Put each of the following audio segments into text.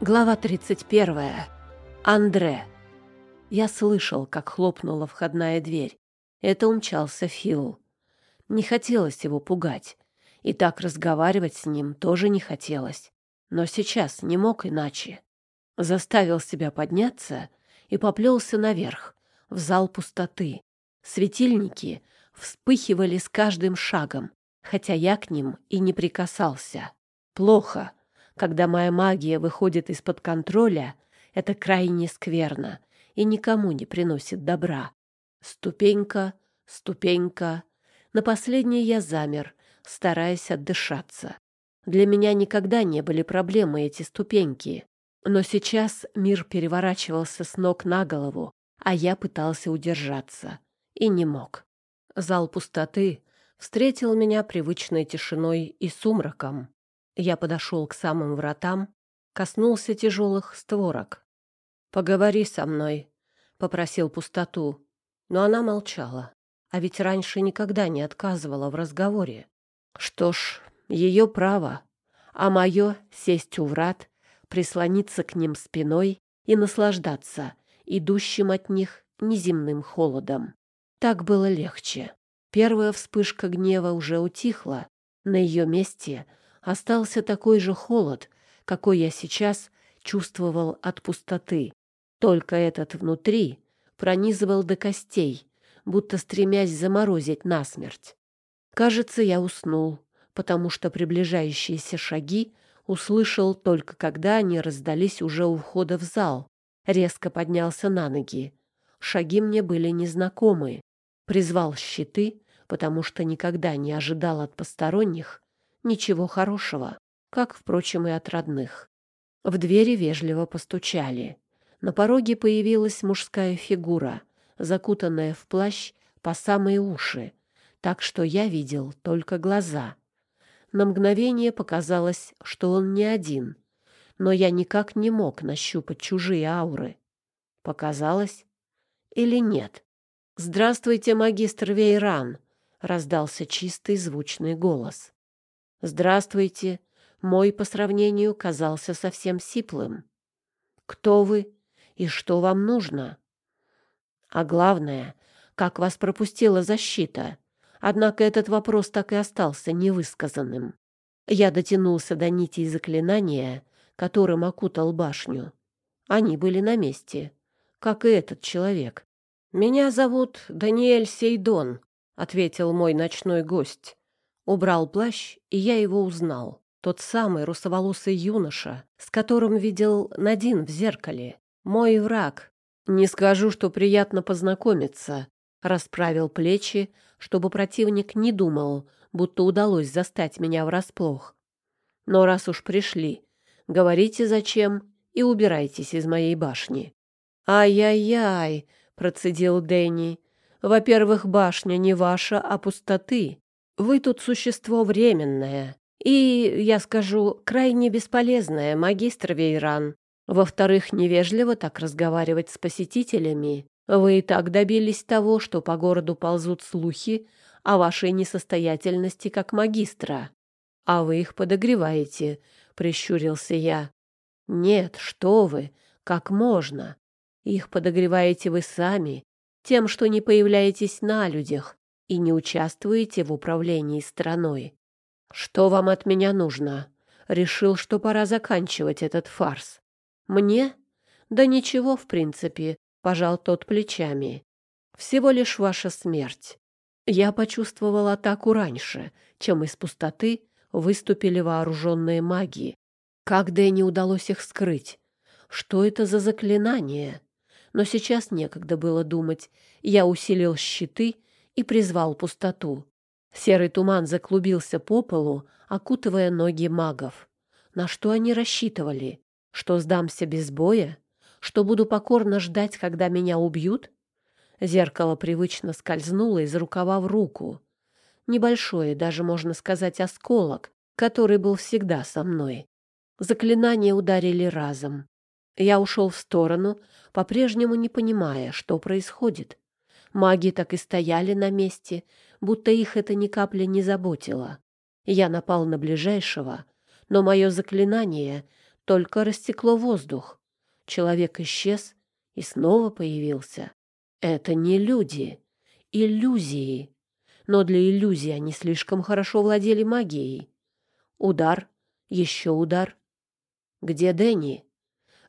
Глава 31. Андре. Я слышал, как хлопнула входная дверь. Это умчался Фил. Не хотелось его пугать. И так разговаривать с ним тоже не хотелось. Но сейчас не мог иначе. Заставил себя подняться и поплелся наверх, в зал пустоты. Светильники вспыхивали с каждым шагом, хотя я к ним и не прикасался. Плохо. Когда моя магия выходит из-под контроля, это крайне скверно и никому не приносит добра. Ступенька, ступенька. На последней я замер, стараясь отдышаться. Для меня никогда не были проблемы эти ступеньки. Но сейчас мир переворачивался с ног на голову, а я пытался удержаться. И не мог. Зал пустоты встретил меня привычной тишиной и сумраком. Я подошел к самым вратам, коснулся тяжелых створок. «Поговори со мной», — попросил пустоту. Но она молчала, а ведь раньше никогда не отказывала в разговоре. Что ж, ее право, а мое — сесть у врат, прислониться к ним спиной и наслаждаться идущим от них неземным холодом. Так было легче. Первая вспышка гнева уже утихла. На ее месте остался такой же холод, какой я сейчас чувствовал от пустоты. Только этот внутри пронизывал до костей, будто стремясь заморозить насмерть. Кажется, я уснул, потому что приближающиеся шаги услышал только когда они раздались уже у входа в зал. Резко поднялся на ноги. Шаги мне были незнакомы. Призвал щиты, потому что никогда не ожидал от посторонних ничего хорошего, как, впрочем, и от родных. В двери вежливо постучали. На пороге появилась мужская фигура, закутанная в плащ по самые уши, так что я видел только глаза. На мгновение показалось, что он не один, но я никак не мог нащупать чужие ауры. Показалось или нет? «Здравствуйте, магистр Вейран!» — раздался чистый звучный голос. «Здравствуйте!» Мой по сравнению казался совсем сиплым. «Кто вы и что вам нужно?» «А главное, как вас пропустила защита?» Однако этот вопрос так и остался невысказанным. Я дотянулся до нитей заклинания, которым окутал башню. Они были на месте, как и этот человек. «Меня зовут Даниэль Сейдон», — ответил мой ночной гость. Убрал плащ, и я его узнал. Тот самый русоволосый юноша, с которым видел Надин в зеркале. Мой враг. Не скажу, что приятно познакомиться. Расправил плечи, чтобы противник не думал, будто удалось застать меня врасплох. Но раз уж пришли, говорите зачем и убирайтесь из моей башни. «Ай-яй-яй!» — процедил Дэнни. «Во-первых, башня не ваша, а пустоты. Вы тут существо временное и, я скажу, крайне бесполезное, магистр Вейран. Во-вторых, невежливо так разговаривать с посетителями. Вы и так добились того, что по городу ползут слухи о вашей несостоятельности как магистра. А вы их подогреваете, — прищурился я. Нет, что вы, как можно? Их подогреваете вы сами, тем, что не появляетесь на людях, и не участвуете в управлении страной. Что вам от меня нужно? Решил, что пора заканчивать этот фарс. Мне? Да ничего, в принципе, пожал тот плечами. Всего лишь ваша смерть. Я почувствовал атаку раньше, чем из пустоты выступили вооруженные маги. Как Дэнни удалось их скрыть? Что это за заклинание? Но сейчас некогда было думать. Я усилил щиты и призвал пустоту. Серый туман заклубился по полу, окутывая ноги магов. На что они рассчитывали? Что сдамся без боя? Что буду покорно ждать, когда меня убьют? Зеркало привычно скользнуло из рукава в руку. Небольшое, даже можно сказать, осколок, который был всегда со мной. Заклинания ударили разом. Я ушел в сторону, по-прежнему не понимая, что происходит. Маги так и стояли на месте, будто их это ни капли не заботило. Я напал на ближайшего, но мое заклинание только растекло воздух. Человек исчез и снова появился. Это не люди, иллюзии. Но для иллюзий они слишком хорошо владели магией. Удар, еще удар. Где Дэнни?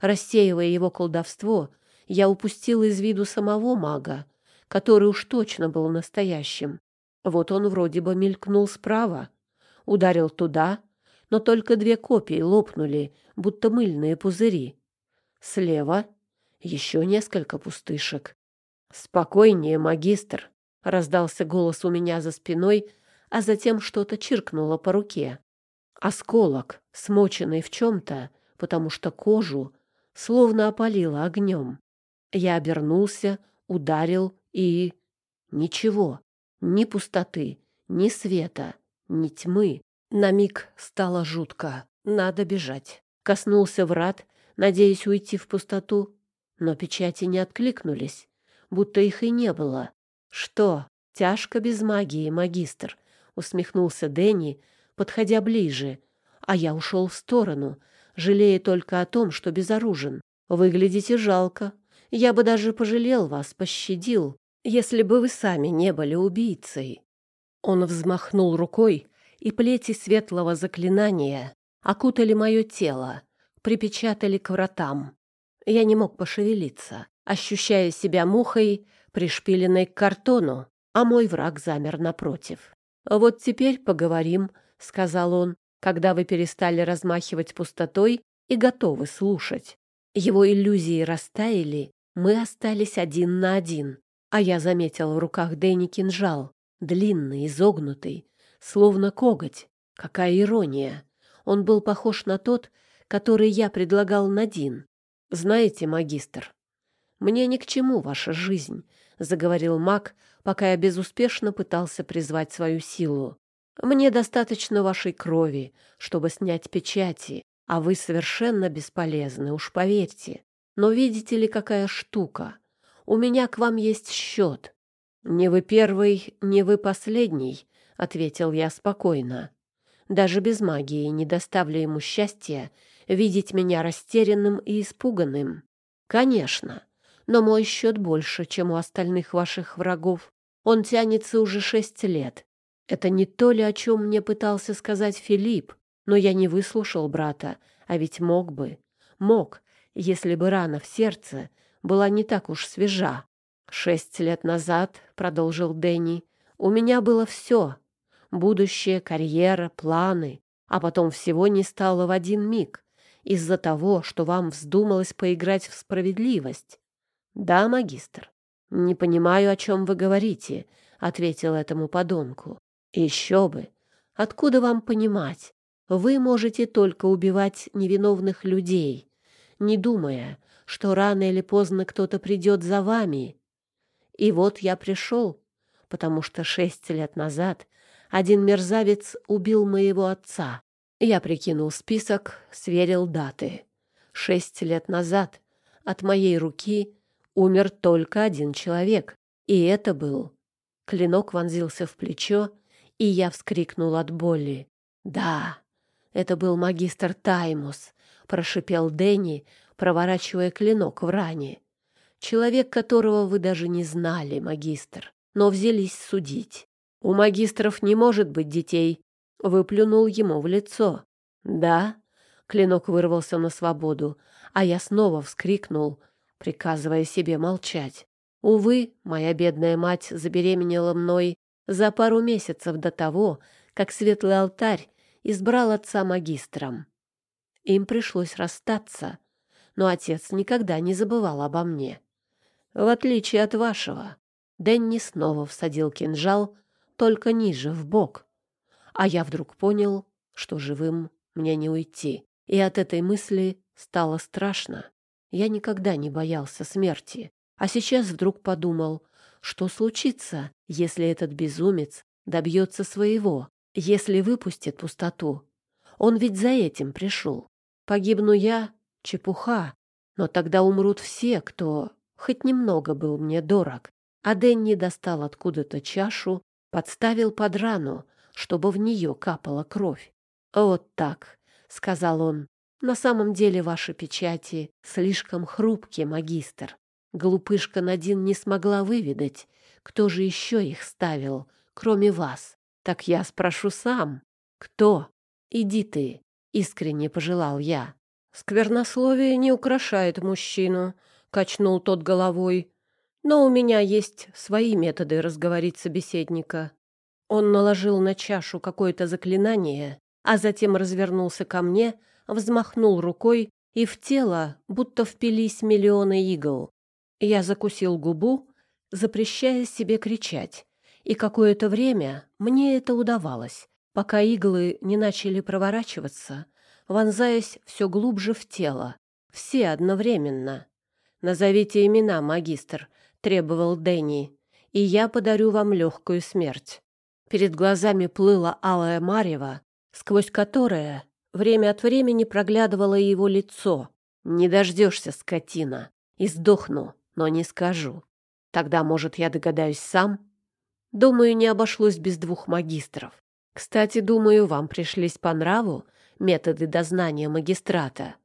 Рассеивая его колдовство, я упустил из виду самого мага, который уж точно был настоящим. Вот он вроде бы мелькнул справа, ударил туда, но только две копии лопнули, будто мыльные пузыри. Слева еще несколько пустышек. «Спокойнее, магистр!» — раздался голос у меня за спиной, а затем что-то чиркнуло по руке. Осколок, смоченный в чем-то, потому что кожу словно опалило огнем. Я обернулся, ударил и... Ничего, ни пустоты, ни света, ни тьмы. На миг стало жутко. Надо бежать. Коснулся врат, надеясь уйти в пустоту, но печати не откликнулись, будто их и не было. «Что, тяжко без магии, магистр?» — усмехнулся Дэнни, подходя ближе, а я ушел в сторону, жалея только о том, что безоружен. «Выглядите жалко. Я бы даже пожалел вас, пощадил, если бы вы сами не были убийцей». Он взмахнул рукой, и плети светлого заклинания окутали мое тело, припечатали к вратам. Я не мог пошевелиться, ощущая себя мухой, пришпиленной к картону, а мой враг замер напротив. «Вот теперь поговорим», — сказал он, когда вы перестали размахивать пустотой и готовы слушать. Его иллюзии растаяли, мы остались один на один, а я заметил в руках Дэнни кинжал, длинный, изогнутый, словно коготь. Какая ирония! Он был похож на тот, который я предлагал Надин. Знаете, магистр, мне ни к чему ваша жизнь, заговорил маг, пока я безуспешно пытался призвать свою силу. Мне достаточно вашей крови, чтобы снять печати, а вы совершенно бесполезны, уж поверьте. Но видите ли, какая штука? У меня к вам есть счет. Не вы первый, не вы последний, ответил я спокойно. Даже без магии не доставлю ему счастья видеть меня растерянным и испуганным. Конечно, но мой счет больше, чем у остальных ваших врагов. Он тянется уже шесть лет. Это не то ли, о чем мне пытался сказать Филипп, но я не выслушал брата, а ведь мог бы. Мог, если бы рана в сердце была не так уж свежа. «Шесть лет назад», — продолжил Дэнни, — «у меня было все. Будущее, карьера, планы. А потом всего не стало в один миг из-за того, что вам вздумалось поиграть в справедливость. Да, магистр? Не понимаю, о чем вы говорите, ответил этому подонку. Еще бы. Откуда вам понимать? Вы можете только убивать невиновных людей, не думая, что рано или поздно кто-то придет за вами. И вот я пришел, потому что шесть лет назад один мерзавец убил моего отца. Я прикинул список, сверил даты. Шесть лет назад от моей руки умер только один человек, и это был... Клинок вонзился в плечо, и я вскрикнул от боли. «Да, это был магистр Таймус», — прошипел Дэнни, проворачивая клинок в ране. «Человек, которого вы даже не знали, магистр, но взялись судить. У магистров не может быть детей, выплюнул ему в лицо. «Да?» — клинок вырвался на свободу, а я снова вскрикнул, приказывая себе молчать. Увы, моя бедная мать забеременела мной за пару месяцев до того, как Светлый Алтарь избрал отца магистром. Им пришлось расстаться, но отец никогда не забывал обо мне. В отличие от вашего, Дэнни снова всадил кинжал, только ниже, в бок а я вдруг понял, что живым мне не уйти. И от этой мысли стало страшно. Я никогда не боялся смерти, а сейчас вдруг подумал, что случится, если этот безумец добьется своего, если выпустит пустоту. Он ведь за этим пришел. Погибну я — чепуха, но тогда умрут все, кто хоть немного был мне дорог. А Дэнни достал откуда-то чашу, подставил под рану, чтобы в нее капала кровь. «Вот так», — сказал он. На самом деле ваши печати слишком хрупкие, магистр. Глупышка Надин не смогла выведать, кто же еще их ставил, кроме вас. Так я спрошу сам. Кто? Иди ты, искренне пожелал я. Сквернословие не украшает мужчину, качнул тот головой. Но у меня есть свои методы разговорить собеседника. Он наложил на чашу какое-то заклинание, а затем развернулся ко мне, взмахнул рукой, и в тело будто впились миллионы игл. Я закусил губу, запрещая себе кричать, и какое-то время мне это удавалось, пока иглы не начали проворачиваться, вонзаясь все глубже в тело, все одновременно. «Назовите имена, магистр», — требовал Дэнни, — «и я подарю вам легкую смерть». Перед глазами плыла алая марева, сквозь которое время от времени проглядывало его лицо. «Не дождешься, скотина, и сдохну, но не скажу. Тогда, может, я догадаюсь сам?» «Думаю, не обошлось без двух магистров. Кстати, думаю, вам пришлись по нраву методы дознания магистрата.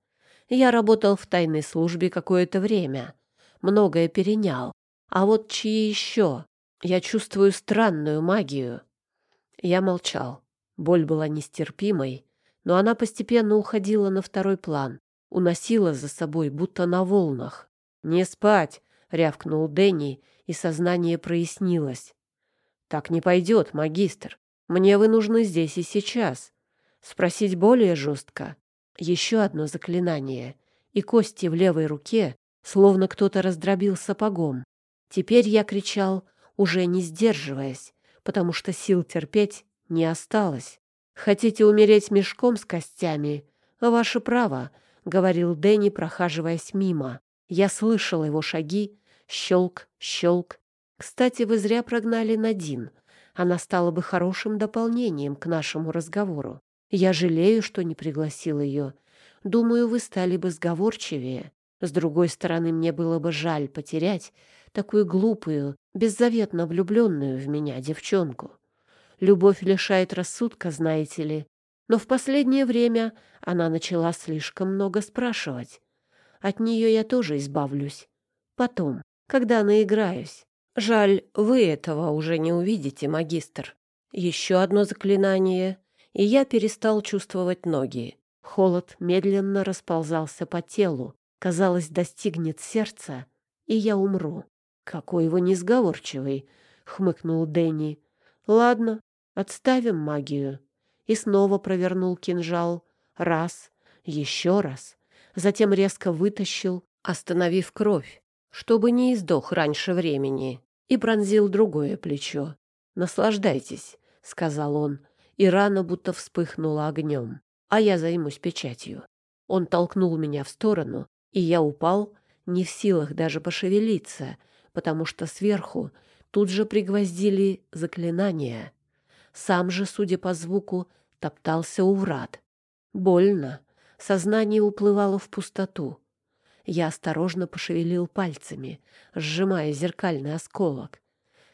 Я работал в тайной службе какое-то время, многое перенял. А вот чьи еще? Я чувствую странную магию. Я молчал. Боль была нестерпимой, но она постепенно уходила на второй план, уносила за собой, будто на волнах. «Не спать!» — рявкнул Дэнни, и сознание прояснилось. «Так не пойдет, магистр. Мне вы нужны здесь и сейчас. Спросить более жестко. Еще одно заклинание, и кости в левой руке, словно кто-то раздробил сапогом. Теперь я кричал, уже не сдерживаясь, потому что сил терпеть не осталось. «Хотите умереть мешком с костями? Ваше право», — говорил Дэнни, прохаживаясь мимо. Я слышал его шаги, щелк, щелк. Кстати, вы зря прогнали Надин. Она стала бы хорошим дополнением к нашему разговору. Я жалею, что не пригласил ее. Думаю, вы стали бы сговорчивее. С другой стороны, мне было бы жаль потерять такую глупую, беззаветно влюбленную в меня девчонку. Любовь лишает рассудка, знаете ли. Но в последнее время она начала слишком много спрашивать. От нее я тоже избавлюсь. Потом, когда наиграюсь. Жаль, вы этого уже не увидите, магистр. Еще одно заклинание, и я перестал чувствовать ноги. Холод медленно расползался по телу. Казалось, достигнет сердца, и я умру. «Какой его несговорчивый!» — хмыкнул Дэнни. «Ладно, отставим магию». И снова провернул кинжал. Раз, еще раз. Затем резко вытащил, остановив кровь, чтобы не издох раньше времени, и пронзил другое плечо. «Наслаждайтесь», — сказал он, и рана будто вспыхнула огнем. «А я займусь печатью». Он толкнул меня в сторону, и я упал, не в силах даже пошевелиться, потому что сверху тут же пригвоздили заклинания. Сам же, судя по звуку, топтался у врат. Больно. Сознание уплывало в пустоту. Я осторожно пошевелил пальцами, сжимая зеркальный осколок.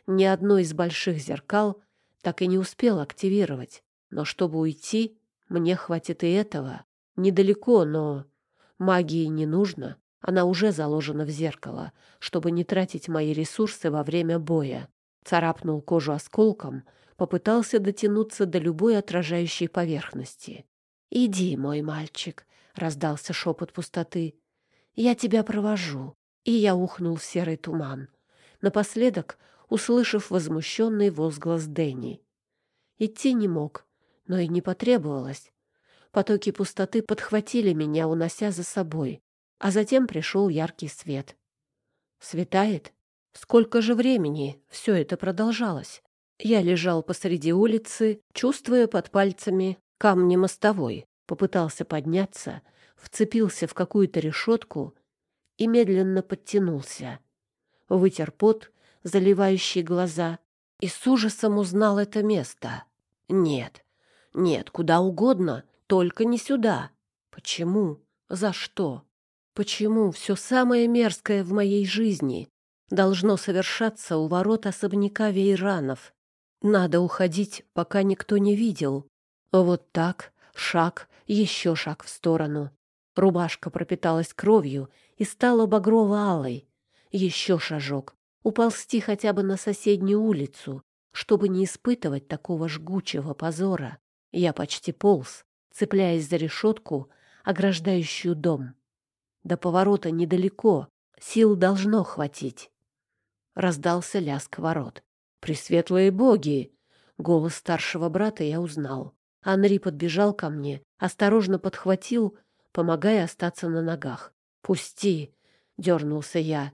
Ни одно из больших зеркал так и не успел активировать, но чтобы уйти, мне хватит и этого. Недалеко, но магии не нужно. Она уже заложена в зеркало, чтобы не тратить мои ресурсы во время боя. Царапнул кожу осколком, попытался дотянуться до любой отражающей поверхности. «Иди, мой мальчик», — раздался шепот пустоты. «Я тебя провожу». И я ухнул в серый туман. Напоследок, услышав возмущенный возглас Дэнни. Идти не мог, но и не потребовалось. Потоки пустоты подхватили меня, унося за собой а затем пришел яркий свет. Светает? Сколько же времени все это продолжалось? Я лежал посреди улицы, чувствуя под пальцами камни мостовой, попытался подняться, вцепился в какую-то решетку и медленно подтянулся. Вытер пот, заливающий глаза, и с ужасом узнал это место. Нет, нет, куда угодно, только не сюда. Почему? За что? Почему все самое мерзкое в моей жизни должно совершаться у ворот особняка Вейранов? Надо уходить, пока никто не видел. Вот так, шаг, еще шаг в сторону. Рубашка пропиталась кровью и стала багрово-алой. Еще шажок. Уползти хотя бы на соседнюю улицу, чтобы не испытывать такого жгучего позора. Я почти полз, цепляясь за решетку, ограждающую дом. До поворота недалеко, сил должно хватить. Раздался лязг ворот. «Пресветлые боги!» Голос старшего брата я узнал. Анри подбежал ко мне, осторожно подхватил, помогая остаться на ногах. «Пусти!» — дернулся я.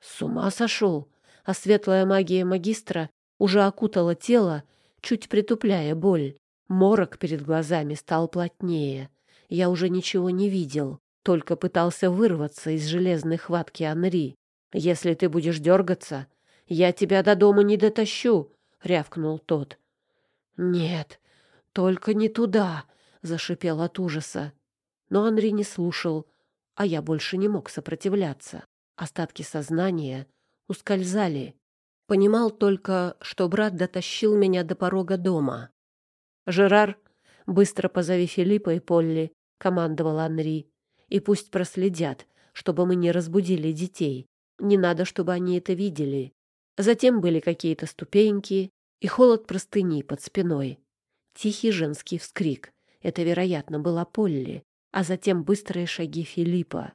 С ума сошел, а светлая магия магистра уже окутала тело, чуть притупляя боль. Морок перед глазами стал плотнее. Я уже ничего не видел, только пытался вырваться из железной хватки Анри. «Если ты будешь дергаться, я тебя до дома не дотащу», — рявкнул тот. «Нет, только не туда», — зашипел от ужаса. Но Анри не слушал, а я больше не мог сопротивляться. Остатки сознания ускользали. Понимал только, что брат дотащил меня до порога дома. «Жерар, быстро позови Филиппа и Полли», — командовал Анри. «И пусть проследят, чтобы мы не разбудили детей. Не надо, чтобы они это видели». Затем были какие-то ступеньки и холод простыни под спиной. Тихий женский вскрик. Это, вероятно, была Полли. А затем быстрые шаги Филиппа.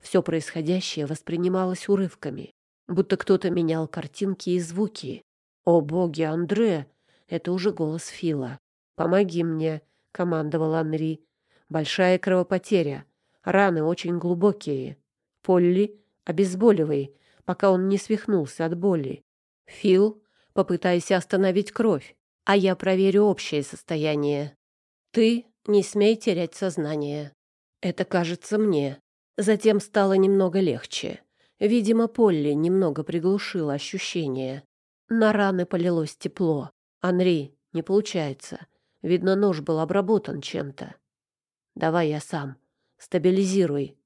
Все происходящее воспринималось урывками, будто кто-то менял картинки и звуки. «О, боги, Андре!» — это уже голос Фила. «Помоги мне!» — командовал Анри. «Большая кровопотеря. Раны очень глубокие. Полли, обезболивай, пока он не свихнулся от боли. Фил, попытайся остановить кровь, а я проверю общее состояние. Ты не смей терять сознание. Это кажется мне. Затем стало немного легче. Видимо, Полли немного приглушила ощущение. На раны полилось тепло. «Анри, не получается. Видно, нож был обработан чем-то. Давай я сам. Стабилизируй».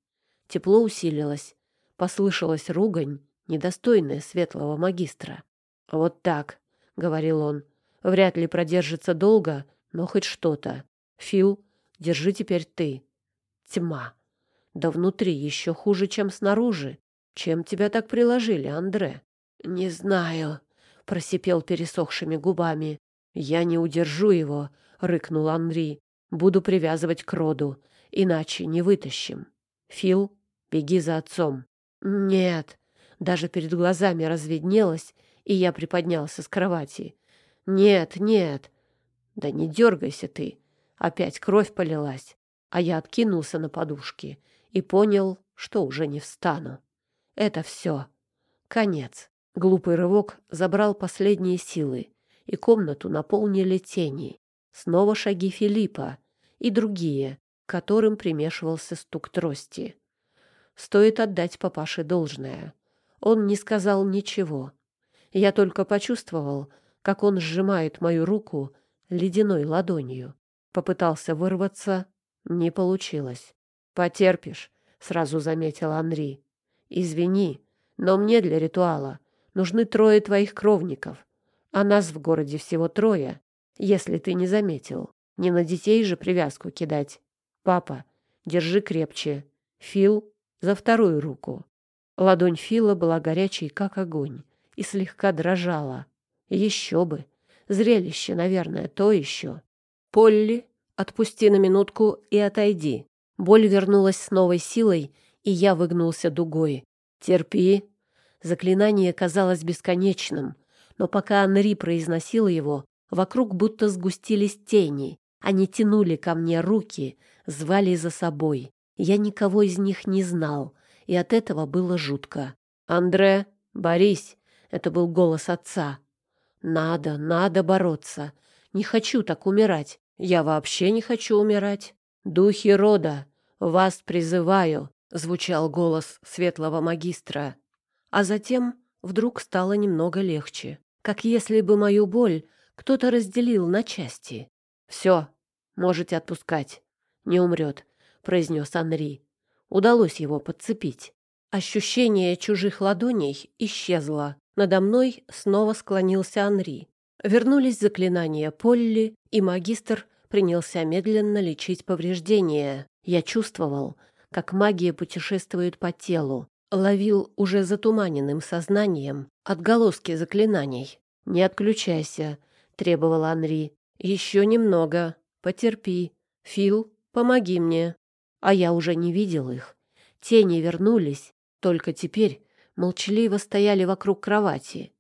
Тепло усилилось. Послышалась ругань, недостойная светлого магистра. «Вот так», — говорил он. «Вряд ли продержится долго, но хоть что-то. Фил, держи теперь ты». Тьма. Да внутри еще хуже, чем снаружи. Чем тебя так приложили, Андре? Не знаю, просипел пересохшими губами. Я не удержу его, рыкнул Анри. Буду привязывать к роду, иначе не вытащим. Фил, беги за отцом. Нет, даже перед глазами разведнелось, и я приподнялся с кровати. Нет, нет. Да не дергайся ты. Опять кровь полилась, а я откинулся на подушки и понял, что уже не встану. Это все. Конец. Глупый рывок забрал последние силы, и комнату наполнили тени. Снова шаги Филиппа и другие, к которым примешивался стук трости. Стоит отдать папаше должное. Он не сказал ничего. Я только почувствовал, как он сжимает мою руку ледяной ладонью. Попытался вырваться, не получилось. Потерпишь, сразу заметил Анри. Извини, но мне для ритуала нужны трое твоих кровников, а нас в городе всего трое, если ты не заметил. Не на детей же привязку кидать. Папа, держи крепче. Фил за вторую руку. Ладонь Фила была горячей, как огонь, и слегка дрожала. Еще бы. Зрелище, наверное, то еще. Полли Отпусти на минутку и отойди. Боль вернулась с новой силой, и я выгнулся дугой. Терпи. Заклинание казалось бесконечным, но пока Анри произносил его, вокруг будто сгустились тени. Они тянули ко мне руки, звали за собой. Я никого из них не знал, и от этого было жутко. «Андре, борись!» — это был голос отца. «Надо, надо бороться. Не хочу так умирать. Я вообще не хочу умирать. Духи рода, вас призываю, звучал голос светлого магистра. А затем вдруг стало немного легче, как если бы мою боль кто-то разделил на части. Все, можете отпускать. Не умрет, произнес Анри. Удалось его подцепить. Ощущение чужих ладоней исчезло. Надо мной снова склонился Анри. Вернулись заклинания Полли, и магистр принялся медленно лечить повреждения. Я чувствовал, как магия путешествует по телу, ловил уже затуманенным сознанием отголоски заклинаний. «Не отключайся», — требовал Анри. «Еще немного. Потерпи. Фил, помоги мне». А я уже не видел их. Тени вернулись, только теперь молчаливо стояли вокруг кровати.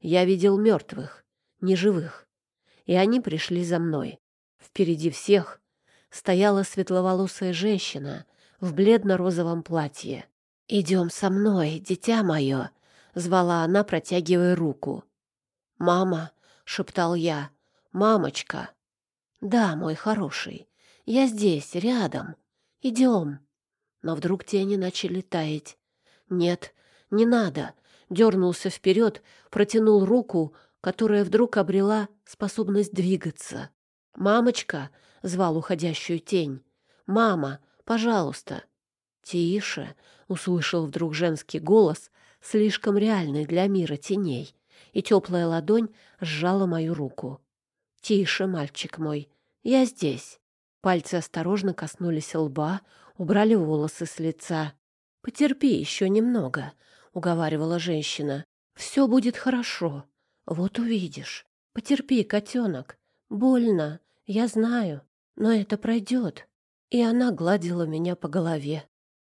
Я видел мертвых, неживых, и они пришли за мной. Впереди всех стояла светловолосая женщина в бледно-розовом платье. «Идем со мной, дитя мое!» — звала она, протягивая руку. «Мама!» — шептал я. «Мамочка!» «Да, мой хороший, я здесь, рядом. Идем!» Но вдруг тени начали таять. «Нет, не надо!» — дернулся вперед, протянул руку, которая вдруг обрела способность двигаться. «Мамочка!» — звал уходящую тень. «Мама, пожалуйста!» «Тише!» — услышал вдруг женский голос, слишком реальный для мира теней, и теплая ладонь сжала мою руку. «Тише, мальчик мой, я здесь». Пальцы осторожно коснулись лба, убрали волосы с лица. «Потерпи еще немного», — уговаривала женщина. «Все будет хорошо. Вот увидишь. Потерпи, котенок. Больно, я знаю, но это пройдет». И она гладила меня по голове.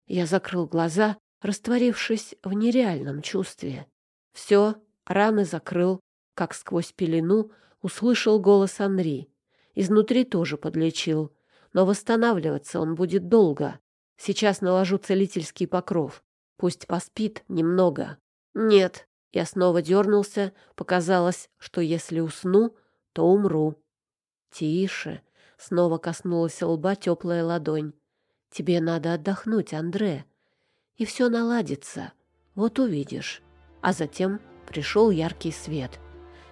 Я закрыл глаза, растворившись в нереальном чувстве. Все, раны закрыл, как сквозь пелену услышал голос Анри. Изнутри тоже подлечил, но восстанавливаться он будет долго. Сейчас наложу целительский покров. Пусть поспит немного. Нет, я снова дернулся. Показалось, что если усну, то умру. Тише. Снова коснулась лба теплая ладонь. Тебе надо отдохнуть, Андре. И все наладится. Вот увидишь. А затем пришел яркий свет.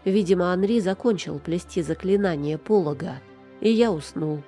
Видимо, Анри закончил плести заклинание полога, и я уснул.